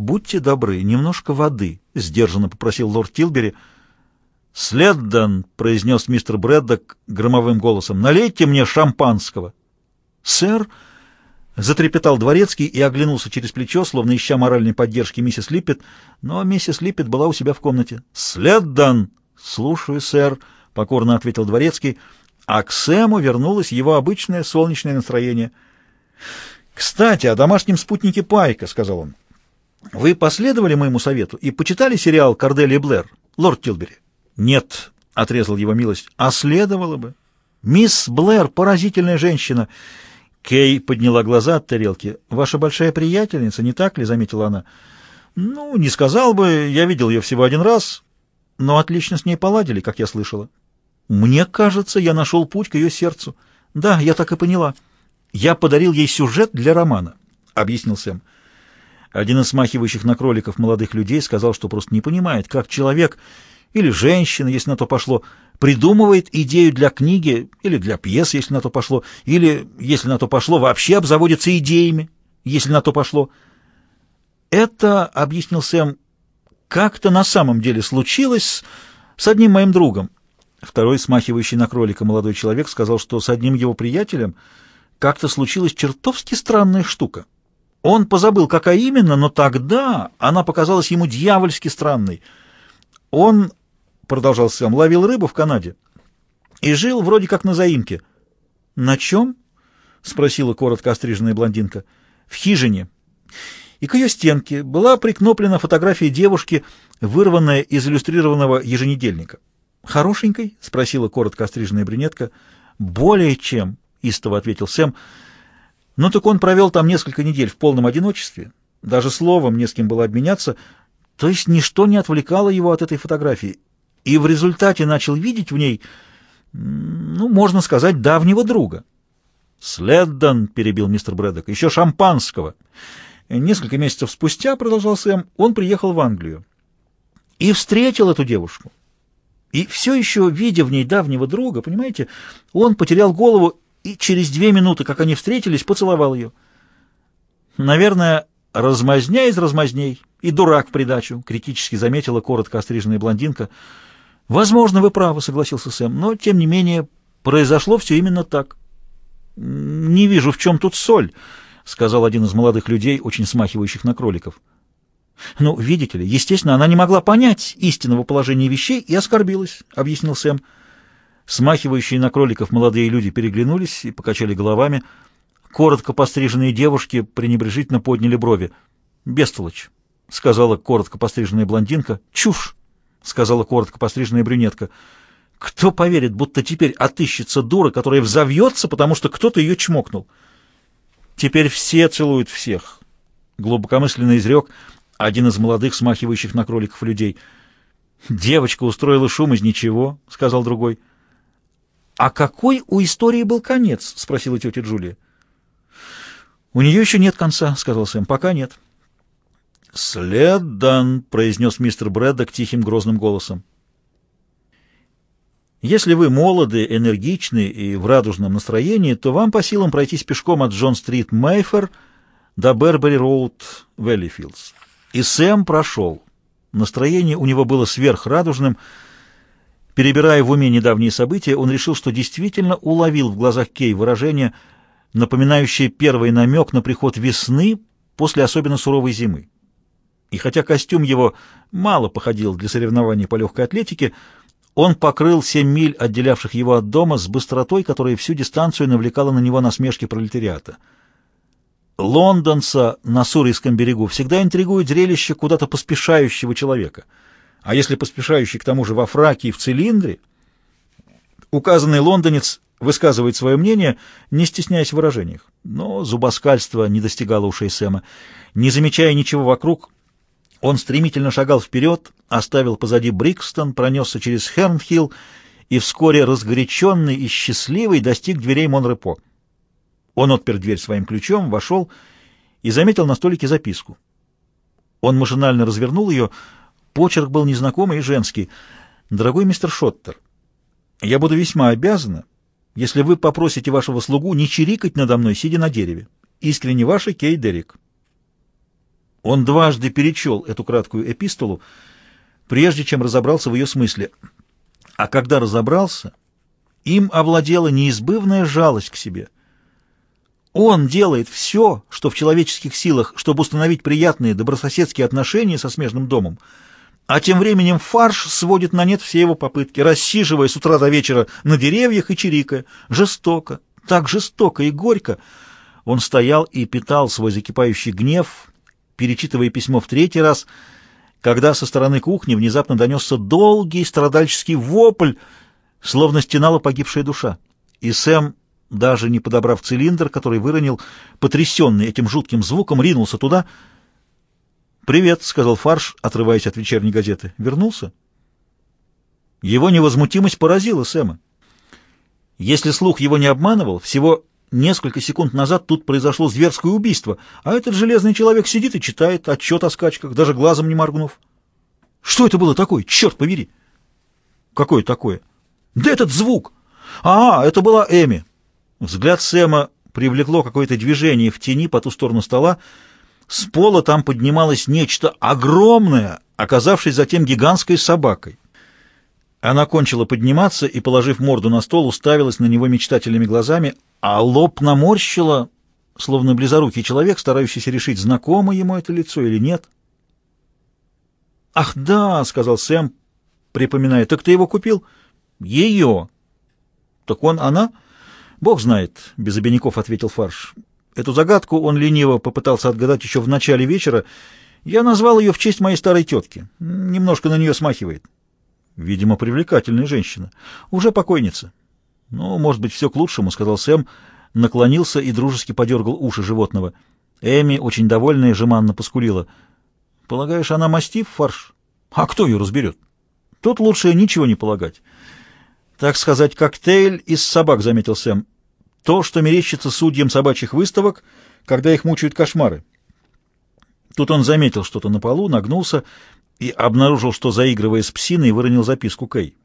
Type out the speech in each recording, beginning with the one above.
«Будьте добры, немножко воды», — сдержанно попросил лорд Тилбери. «Следдан», — произнес мистер Брэддок громовым голосом, — «налейте мне шампанского». «Сэр», — затрепетал дворецкий и оглянулся через плечо, словно ища моральной поддержки миссис Липпет, но миссис Липпет была у себя в комнате. «Следдан!» «Слушаю, сэр», — покорно ответил дворецкий, а к Сэму вернулось его обычное солнечное настроение. «Кстати, о домашнем спутнике Пайка», — сказал он. «Вы последовали моему совету и почитали сериал «Корделия Блэр», лорд Тилбери?» «Нет», — отрезал его милость, — «а следовало бы». «Мисс Блэр — поразительная женщина». Кей подняла глаза от тарелки. «Ваша большая приятельница, не так ли?» — заметила она. «Ну, не сказал бы, я видел ее всего один раз, но отлично с ней поладили, как я слышала». «Мне кажется, я нашел путь к ее сердцу». «Да, я так и поняла. Я подарил ей сюжет для романа», — объяснил Сэм. Один из смахивающих на кроликов молодых людей сказал, что просто не понимает, как человек или женщина, если на то пошло, придумывает идею для книги или для пьесы, если на то пошло, или, если на то пошло, вообще обзаводится идеями, если на то пошло. Это, — объяснил Сэм, — как-то на самом деле случилось с одним моим другом. Второй, смахивающий на кролика молодой человек, сказал, что с одним его приятелем как-то случилась чертовски странная штука. Он позабыл, какая именно, но тогда она показалась ему дьявольски странной. Он, продолжал Сэм, ловил рыбу в Канаде и жил вроде как на заимке. На чем? спросила коротко остриженная блондинка. В хижине. И к ее стенке была прикноплена фотография девушки, вырванная из иллюстрированного еженедельника. «Хорошенькой?» — спросила коротко остриженная брюнетка. «Более чем», — истово ответил Сэм. Ну так он провел там несколько недель в полном одиночестве, даже словом не с кем было обменяться, то есть ничто не отвлекало его от этой фотографии, и в результате начал видеть в ней, ну, можно сказать, давнего друга. «Следдон», — перебил мистер Брэддок, — «еще шампанского». Несколько месяцев спустя, — продолжал Сэм, — он приехал в Англию и встретил эту девушку. И все еще, видя в ней давнего друга, понимаете, он потерял голову и через две минуты, как они встретились, поцеловал ее. Наверное, размазня из размазней и дурак в придачу, критически заметила коротко остриженная блондинка. Возможно, вы правы, согласился Сэм, но, тем не менее, произошло все именно так. Не вижу, в чем тут соль, сказал один из молодых людей, очень смахивающих на кроликов. Ну, видите ли, естественно, она не могла понять истинного положения вещей и оскорбилась, объяснил Сэм. Смахивающие на кроликов молодые люди переглянулись и покачали головами. Коротко постриженные девушки пренебрежительно подняли брови. «Бестолочь», — сказала коротко постриженная блондинка. «Чушь», — сказала коротко постриженная брюнетка. «Кто поверит, будто теперь отыщется дура, которая взовьется, потому что кто-то ее чмокнул?» «Теперь все целуют всех», — глубокомысленно изрек один из молодых, смахивающих на кроликов людей. «Девочка устроила шум из ничего», — сказал другой. «А какой у истории был конец?» — спросила тетя Джулия. «У нее еще нет конца», — сказал Сэм. «Пока нет». «Следан», — произнес мистер Брэддок тихим грозным голосом. «Если вы молоды, энергичны и в радужном настроении, то вам по силам пройтись пешком от Джон-стрит Мейфер до Бербери-роуд Веллифилдс». И Сэм прошел. Настроение у него было сверхрадужным, — Перебирая в уме недавние события, он решил, что действительно уловил в глазах Кей выражение, напоминающее первый намек на приход весны после особенно суровой зимы. И хотя костюм его мало походил для соревнований по легкой атлетике, он покрыл семь миль, отделявших его от дома, с быстротой, которая всю дистанцию навлекала на него насмешки пролетариата. Лондонца на Сурийском берегу всегда интригует зрелище куда-то поспешающего человека — а если поспешающий к тому же во фраке и в цилиндре, указанный лондонец высказывает свое мнение, не стесняясь в выражениях. Но зубоскальство не достигало ушей Сэма. Не замечая ничего вокруг, он стремительно шагал вперед, оставил позади Брикстон, пронесся через Хернхилл и вскоре разгоряченный и счастливый достиг дверей Монрепо. Он отпер дверь своим ключом, вошел и заметил на столике записку. Он машинально развернул ее, Почерк был незнакомый и женский. «Дорогой мистер Шоттер, я буду весьма обязана, если вы попросите вашего слугу не чирикать надо мной, сидя на дереве. Искренне ваша Кей Дерек». Он дважды перечел эту краткую эпистолу, прежде чем разобрался в ее смысле. А когда разобрался, им овладела неизбывная жалость к себе. Он делает все, что в человеческих силах, чтобы установить приятные добрососедские отношения со смежным домом, а тем временем фарш сводит на нет все его попытки, рассиживая с утра до вечера на деревьях и чирикая. Жестоко, так жестоко и горько. Он стоял и питал свой закипающий гнев, перечитывая письмо в третий раз, когда со стороны кухни внезапно донесся долгий страдальческий вопль, словно стенала погибшая душа. И Сэм, даже не подобрав цилиндр, который выронил, потрясенный этим жутким звуком, ринулся туда. «Привет», — сказал Фарш, отрываясь от вечерней газеты. «Вернулся?» Его невозмутимость поразила Сэма. Если слух его не обманывал, всего несколько секунд назад тут произошло зверское убийство, а этот железный человек сидит и читает отчет о скачках, даже глазом не моргнув. Что это было такое? Черт побери! Какое такое? Да этот звук! А, это была Эми. Взгляд Сэма привлекло какое-то движение в тени по ту сторону стола. С пола там поднималось нечто огромное, оказавшись затем гигантской собакой. Она кончила подниматься и, положив морду на стол, уставилась на него мечтательными глазами, а лоб наморщила, словно близорукий человек, старающийся решить, знакомо ему это лицо или нет. «Ах, да», — сказал Сэм, припоминая, — «так ты его купил?» «Ее». «Так он, она?» «Бог знает», — без обиняков ответил Фарш. Эту загадку он лениво попытался отгадать еще в начале вечера. Я назвал ее в честь моей старой тетки. Немножко на нее смахивает. Видимо, привлекательная женщина. Уже покойница. Ну, может быть, все к лучшему, сказал Сэм, наклонился и дружески подергал уши животного. Эми, очень довольная, жеманно поскулила. Полагаешь, она мастив, фарш? А кто ее разберет? Тут лучше ничего не полагать. Так сказать, коктейль из собак, заметил Сэм. То, что мерещится судьям собачьих выставок, когда их мучают кошмары. Тут он заметил что-то на полу, нагнулся и обнаружил, что, заигрывая с псиной, выронил записку Кэй.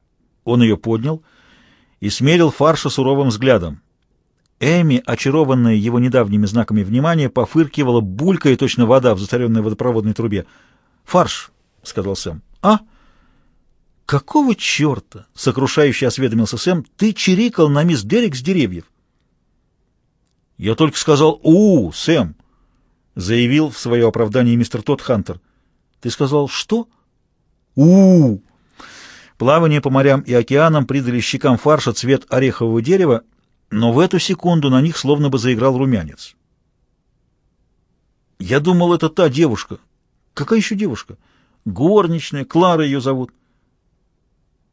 Он ее поднял и смерил Фарша суровым взглядом. Эми, очарованная его недавними знаками внимания, пофыркивала, булькая точно вода в засоренной водопроводной трубе. «Фарш», — сказал Сэм. «А? Какого черта?» — сокрушающе осведомился Сэм. «Ты чирикал на мисс Дерек с деревьев». «Я только сказал «У, Сэм», — заявил в свое оправдание мистер Тодд Хантер. Ты сказал, что? у. Плавание по морям и океанам придали щекам фарша цвет орехового дерева, но в эту секунду на них словно бы заиграл румянец. Я думал, это та девушка. Какая еще девушка? Горничная, Клара ее зовут.